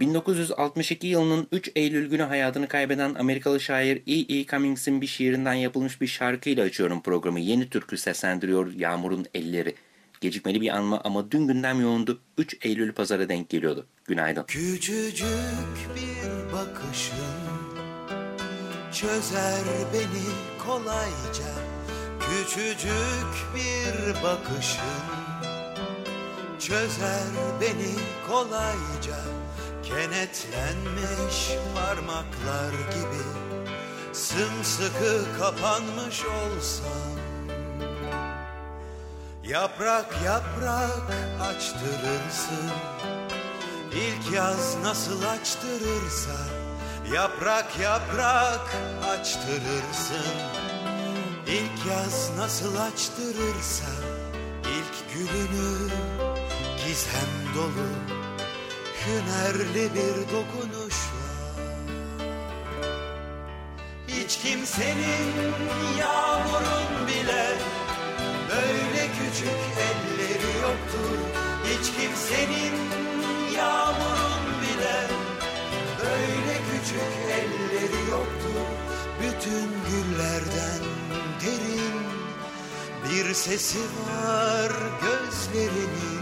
...1962 yılının 3 Eylül günü hayatını kaybeden Amerikalı şair E. E. Cummings'in bir şiirinden yapılmış bir şarkıyla açıyorum programı. Yeni türkü seslendiriyor Yağmur'un Elleri. Gecikmeli bir anma ama dün gündem yoğundu. 3 Eylül pazara denk geliyordu. Günaydın. Küçücük bir bakışın çözer beni kolayca. Küçücük bir bakışın çözer beni kolayca. Kenetlenmiş parmaklar gibi sımsıkı kapanmış olsam Yaprak yaprak açtırırsın. İlk yaz nasıl açtırırsa Yaprak yaprak açtırırsın. İlk yaz nasıl açtırırsa ilk gülünü gizem dolu Hünerli bir dokunuşla Hiç kimsenin yağmurun bile Böyle küçük elleri yoktur. Hiç kimsenin yağmurun bile Böyle küçük elleri yoktur. Bütün güllerden derin Bir sesi var gözlerinin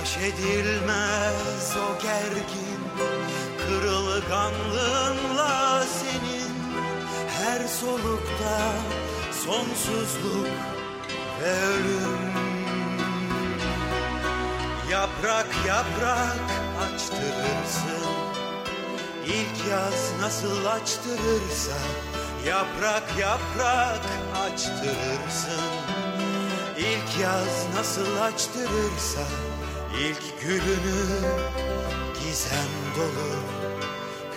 Baş edilmez o gergin kırılganlığınla senin her solukta sonsuzluk ve ölüm. Yaprak yaprak açtırırsın İlk yaz nasıl açtırırsa Yaprak yaprak açtırırsın. İlk yaz nasıl açtırırsa ilk gülünü gizem dolu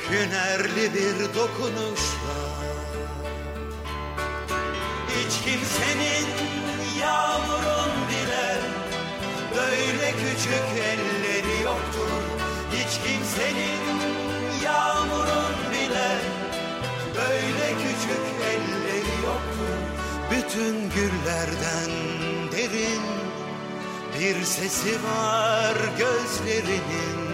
hünerli bir dokunuşla. Hiç kimsenin yağmurun bile böyle küçük elleri yoktur. Hiç kimsenin yağmurun bile böyle küçük elleri yoktur. Bütün güllerden derin bir sesi var gözlerinin.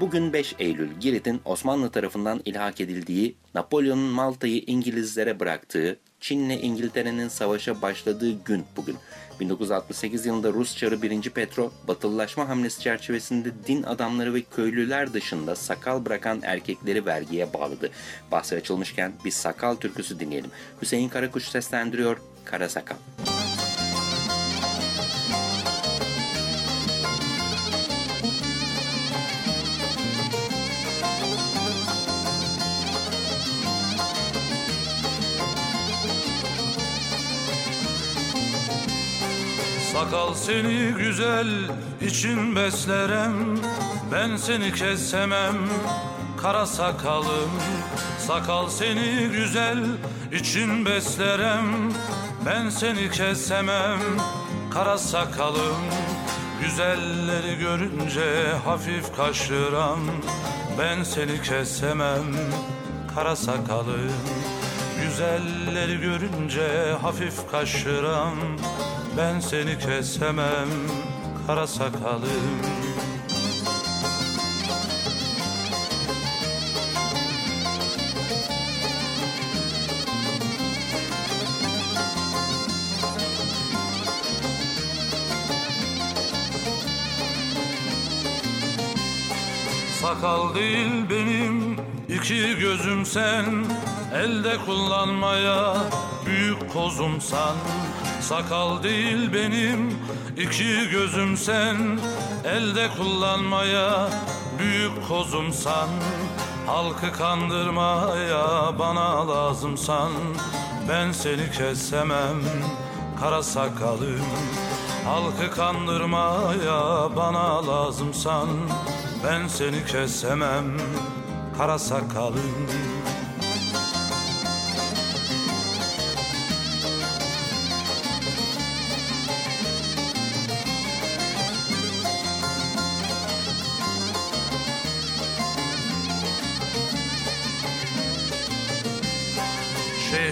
Bugün 5 Eylül Girit'in Osmanlı tarafından ilhak edildiği, Napolyon'un Malta'yı İngilizlere bıraktığı, Çin'le İngiltere'nin savaşa başladığı gün bugün. 1968 yılında Rus Çarı 1. Petro, batılılaşma hamlesi çerçevesinde din adamları ve köylüler dışında sakal bırakan erkekleri vergiye bağladı. Bahsi açılmışken bir sakal türküsü dinleyelim. Hüseyin Karakuş seslendiriyor, Kara Sakal. Sakal seni güzel için beslerem. Ben seni kesemem kara sakalım. Sakal seni güzel için beslerem. Ben seni kesemem kara sakalım. Güzelleri görünce hafif kaşıram. Ben seni kesemem kara sakalım. Güzelleri görünce hafif kaşıram Ben seni kesemem kara sakalım. Sakal değil benim iki gözüm sen. Elde kullanmaya büyük kozumsan Sakal değil benim iki gözüm sen. Elde kullanmaya büyük kozumsan Halkı kandırmaya bana lazımsan Ben seni kesemem kara sakalım. Halkı kandırmaya bana lazımsan Ben seni kesemem kara sakalım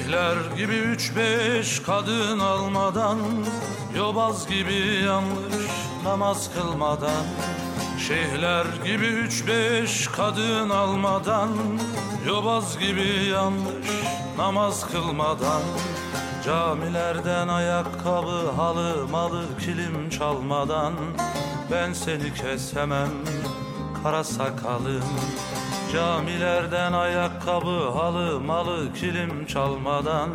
Şeyhler gibi üç beş kadın almadan Yobaz gibi yanlış namaz kılmadan. Şeyhler gibi üç beş kadın almadan Yobaz gibi yanlış namaz kılmadan. Camilerden ayakkabı halı malı kilim çalmadan. Ben seni kesemem kara sakalım Camilerden ayakkabı halı malı kilim çalmadan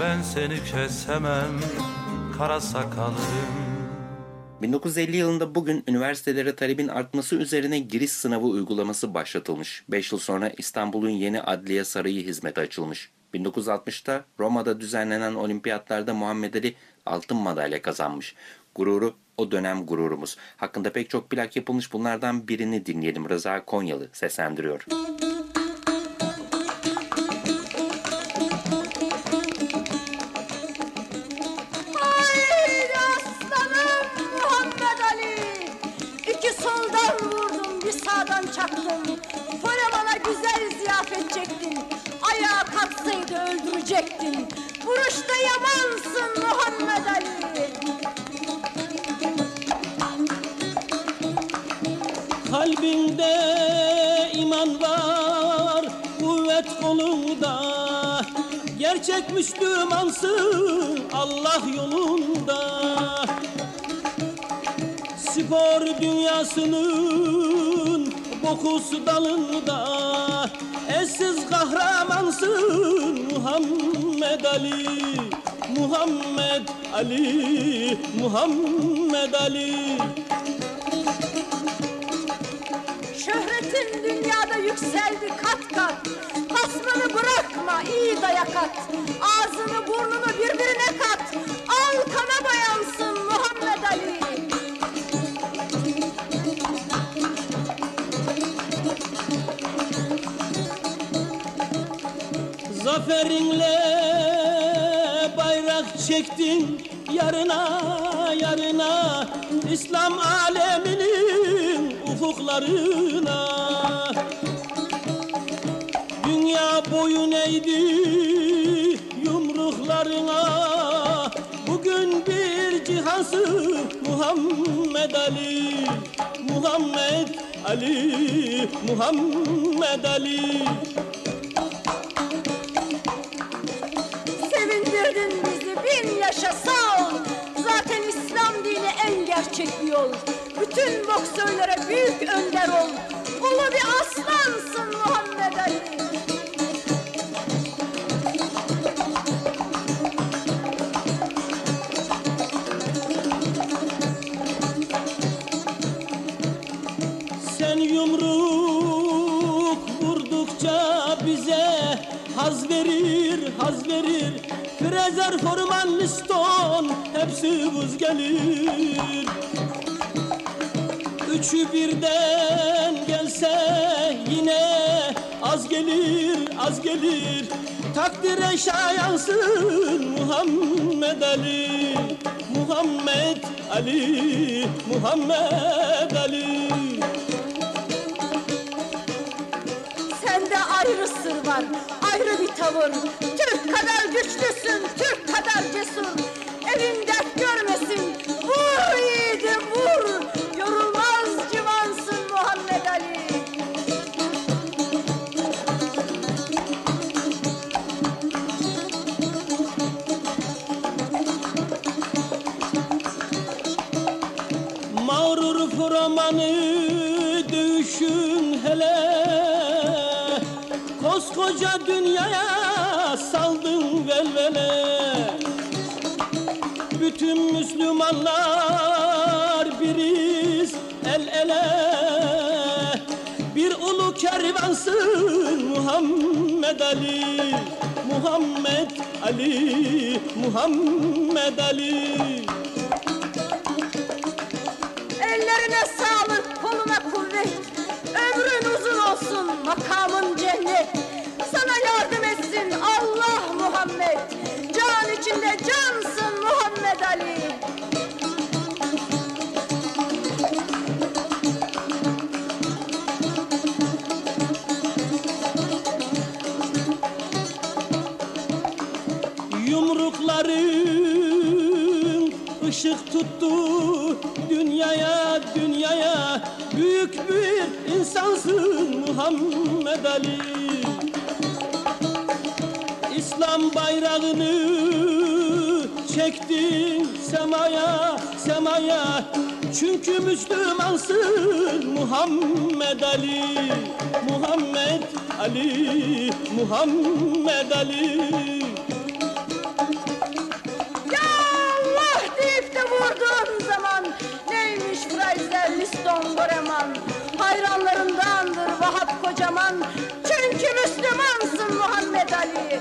Ben seni kesemem kara sakalım 1950 yılında bugün üniversitelere talebin artması üzerine giriş sınavı uygulaması başlatılmış. 5 yıl sonra İstanbul'un yeni adliye sarayı hizmete açılmış. 1960'ta Roma'da düzenlenen olimpiyatlarda Muhammed Ali altın madalya kazanmış. Gururu o dönem gururumuz. Hakkında pek çok plak yapılmış bunlardan birini dinleyelim. Rıza Konyalı seslendiriyor. Haydi aslanım Muhammed Ali İki soldan vurdum bir sağdan çaktım Folemana güzel ziyafet çektin Ayağa kalksaydı öldürecektin Vuruşta yamansın Kalbinde iman var, kuvvet kolunda. Gerçek Müslümansın Allah yolunda. Spor dünyasının bokusu dalında. Eşsiz kahramansın Muhammed Ali Muhammed Ali Muhammed Ali yükseldi kat kat. Basmanı bırakma iyi dayak at Ağzını burnunu birbirine kat. Al kana bayansın Muhammed Ali. Zaferinle bayrak çektin yarına yarına. İslam aleminin ufuklarına Dünya boyun eğdi yumruklarına? Bugün bir cihansın Muhammed Ali Muhammed Ali Muhammed Ali. Sevindirdin bizi bin yaşa sağ ol. Zaten İslam dini en gerçek yol. Bütün boksörlere büyük önder ol. Ulu bir aslansın Fraser, Forman, Liston hepsi buz gelir. Üçü birden gelse yine az gelir, az gelir. Takdire şayansın Muhammed Ali Muhammed Ali Muhammed Ali. Sende ayrı sır var, ayrı bir tavır. Kadar güçlüsün, Türk kadar cesur. Evin dert görmesin, vur yiğidim vur. Yorulmaz civansın Muhammed Ali. Mağrur Froman'ı dövüşün hele Koskoca dünyaya velvele Bütün Müslümanlar biriz el ele Bir ulu kervansın Muhammed Ali Muhammed Ali Muhammed Ali Ellerine sağlık, koluna kuvvet. Ömrün uzun olsun, makamın cennet. Yumrukların ışık tuttu dünyaya dünyaya. Büyük bir insansın Muhammed Ali. İslam bayrağını çektin semaya semaya. Çünkü Müslümansın Muhammed Ali. Muhammed Ali Muhammed Ali Liston Goreman Hayranlarındandır Vahap Kocaman. Çünkü Müslümansın Muhammed Ali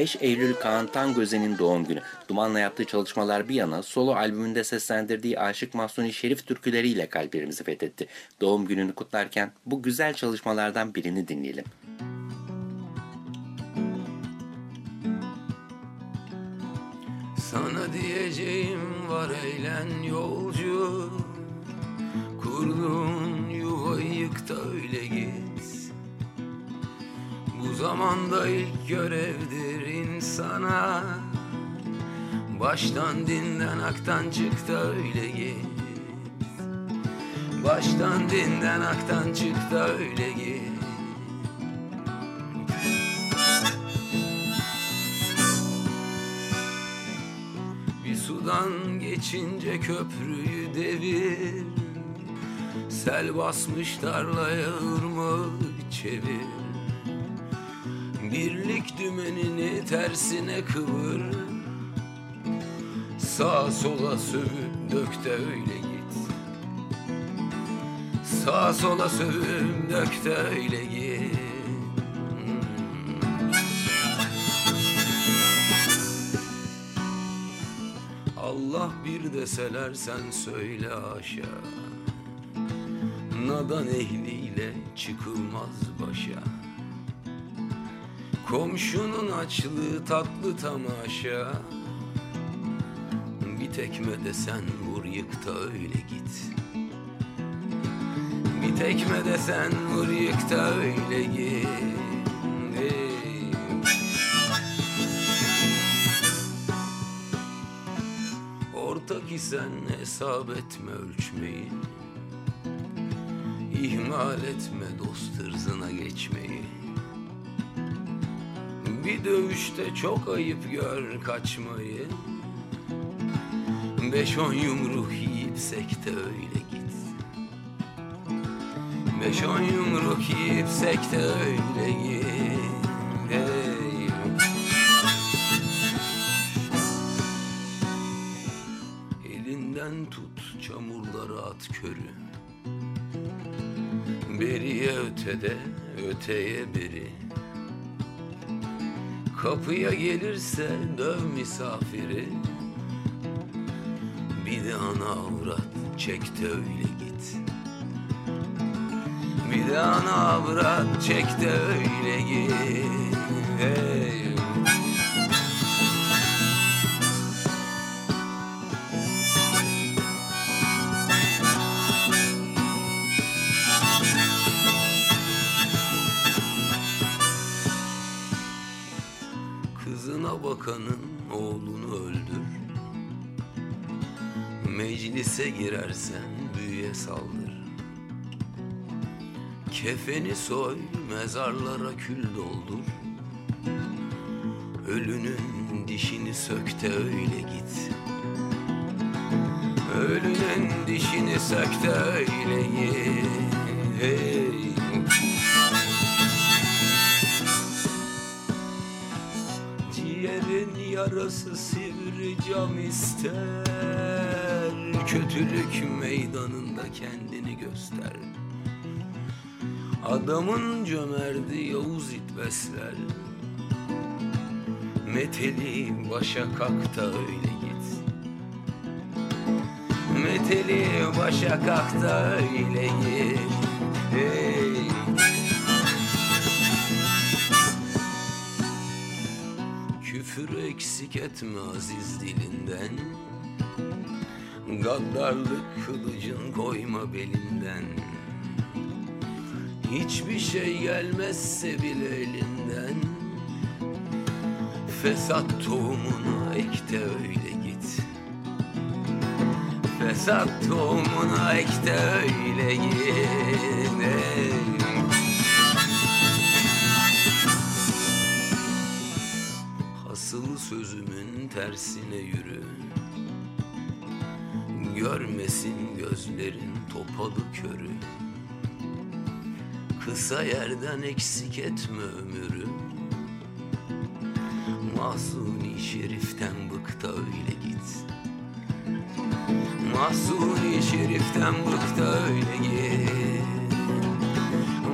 5 Eylül Kaan Tangöze'nin doğum günü. Duman'la yaptığı çalışmalar bir yana solo albümünde seslendirdiği Aşık Mahsuni Şerif türküleriyle kalplerimizi fethetti. Doğum gününü kutlarken bu güzel çalışmalardan birini dinleyelim. Sana diyeceğim var eğlen yolcu Kurduğun yuvayı yık öyle git zamanda ilk görevdir insana. Baştan dinden aktan çık da öyle git. Baştan dinden aktan çık da öyle git. Bir sudan geçince köprüyü devir. Sel basmış tarlaya ırmağı çevir Birlik dümenini tersine kıvır. Sağa sola sövüp dök de öyle git. Sağa sola sövüp dök de öyle git. Allah bir deseler sen söyle aşağı Nadan ehliyle çıkılmaz başa Komşunun açlığı tatlı tamaşa. Bir tekme desen vur yık da öyle git. Bir tekme desen vur yık da öyle git. Ey. Ortak isen hesap etme ölçmeyi. İhmal etme dost hırzına geçmeyi bir dövüşte çok ayıp gör kaçmayı. Beş on yumruk yiyip sekte öyle git. Beş on yumruk yiyip sekte öyle git. Hey. Elinden tut çamurlara at körü. Beriye ötede öteye beri. Kapıya gelirse döv misafiri Bir de ana avrat çek de öyle git Bir de ana avrat çek de öyle git hey. Bakanın oğlunu öldür. Meclise girersen büyüye saldır. Kefeni soy mezarlara kül doldur. Ölünün dişini sök de öyle git. Ölünün dişini sök de öyle git. Hey. Yarası sivri cam ister. Kötülük meydanında kendini göster. Adamın cömerdi Yavuz it besler. Meteli başa kalk da öyle git. Meteli başa kalk da öyle git. Hey. Küfür eksik etme aziz dilinden. Gaddarlık kılıcın koyma belinden. Hiçbir şey gelmezse bile elinden. Fesat tohumunu ek de öyle git. Fesat tohumunu ek de öyle git sözümün tersine yürü. Görmesin gözlerin topalı körü. Kısa yerden eksik etme ömürü. Mahzuni şeriften bık da öyle git. Mahzuni şeriften bık da öyle git.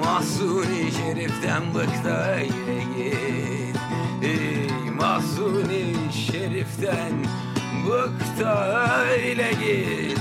Mahzuni şeriften bık da öyle git Ey Mahzuni şeriften bık da öyle git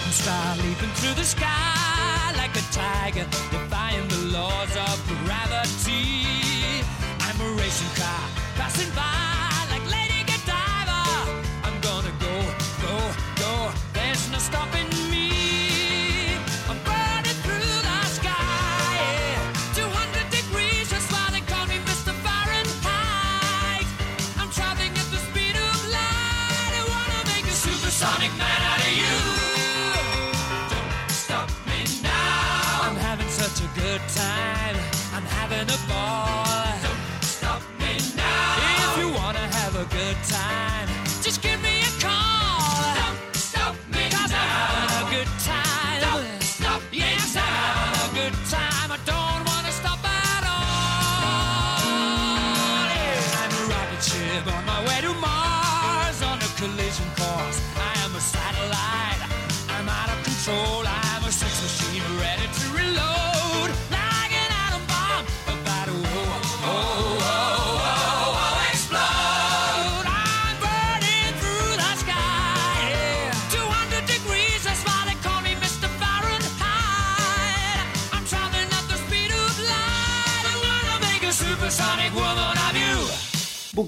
shooting star leaping through the sky like a tiger, defying the laws of gravity. I'm a racing car passing by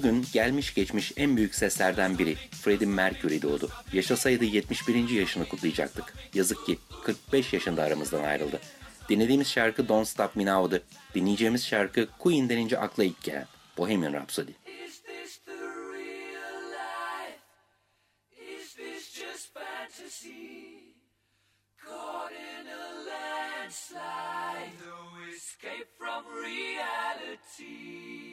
Bugün gelmiş geçmiş en büyük seslerden biri Freddie Mercury doğdu. Yaşasaydı 71. yaşını kutlayacaktık. Yazık ki 45 yaşında aramızdan ayrıldı. Dinlediğimiz şarkı Don't Stop Me Now'dı. Dinleyeceğimiz şarkı Queen denince akla ilk gelen Bohemian Rhapsody. Caught no escape from reality.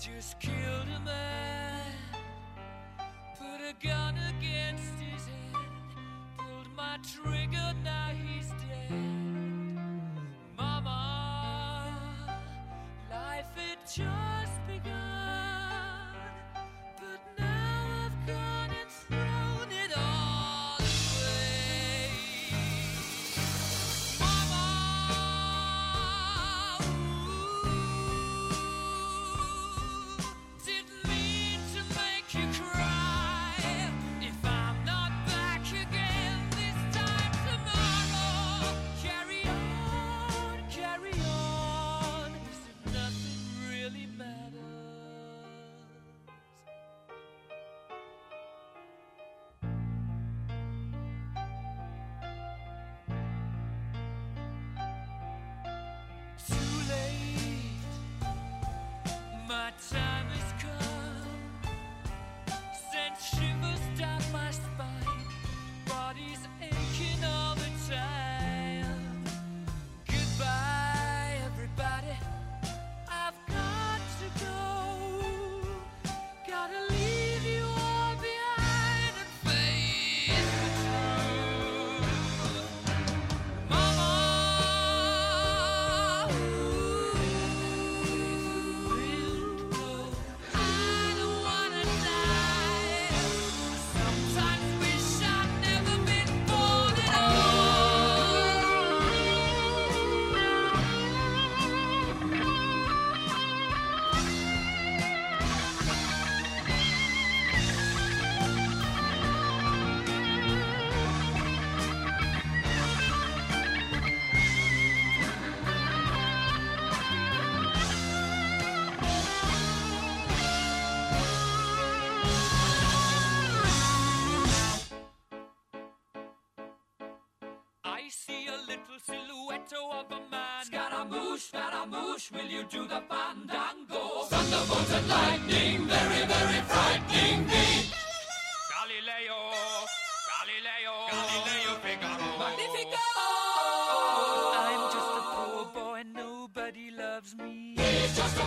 just killed a man, put a gun against his head, pulled my trigger, now Will you do the fandango? Thunderbolt and lightning, very, very frightening me. Galileo, Galileo, Galileo Figaro. Magnifico! Oh. I'm just a poor boy, nobody loves me. He's just a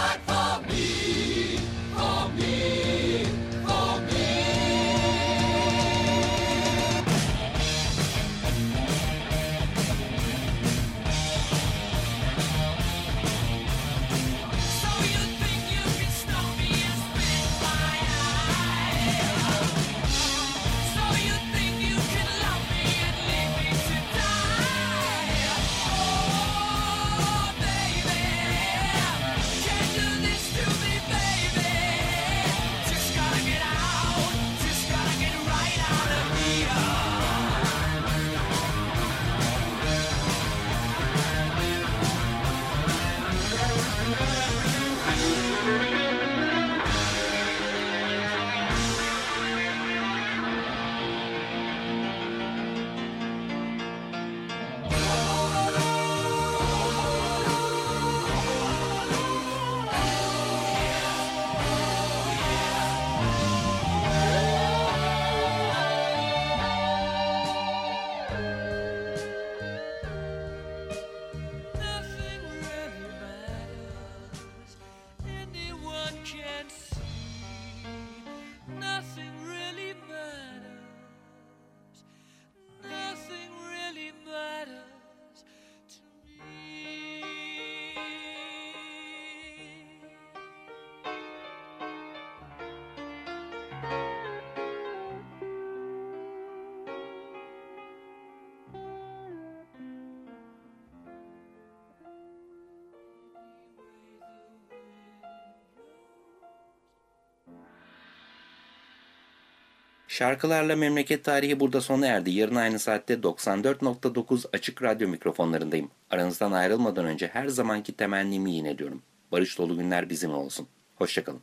Şarkılarla memleket tarihi burada sona erdi. Yarın aynı saatte 94.9 açık radyo mikrofonlarındayım. Aranızdan ayrılmadan önce her zamanki temennimi yineliyorum. Barış dolu günler bizim olsun. Hoşçakalın.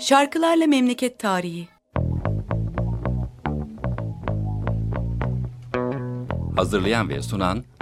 Şarkılarla memleket tarihi. Hazırlayan ve sunan